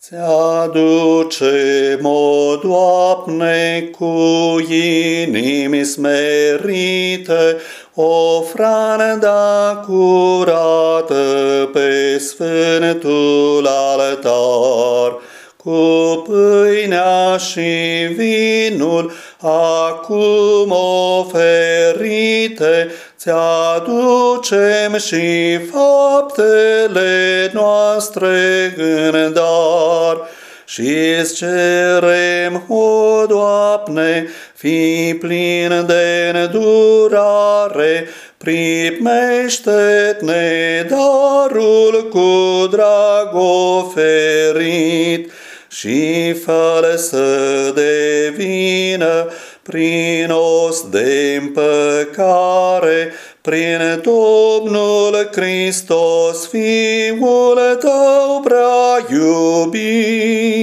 Ți-aducem, o Doamne, cu inimi smerite, ofranda curată pe sfântul altar, cu pâinea și vinul acum oferite, ți-aducem și faptele noastre în dar. Și-ți cerem, o Doamne, fi plin de îndurare, primește-ne darul cu drag oferit și fă să devină prin os de împăcare, prin Domnul Hristos, Fiul Tău prea iubit.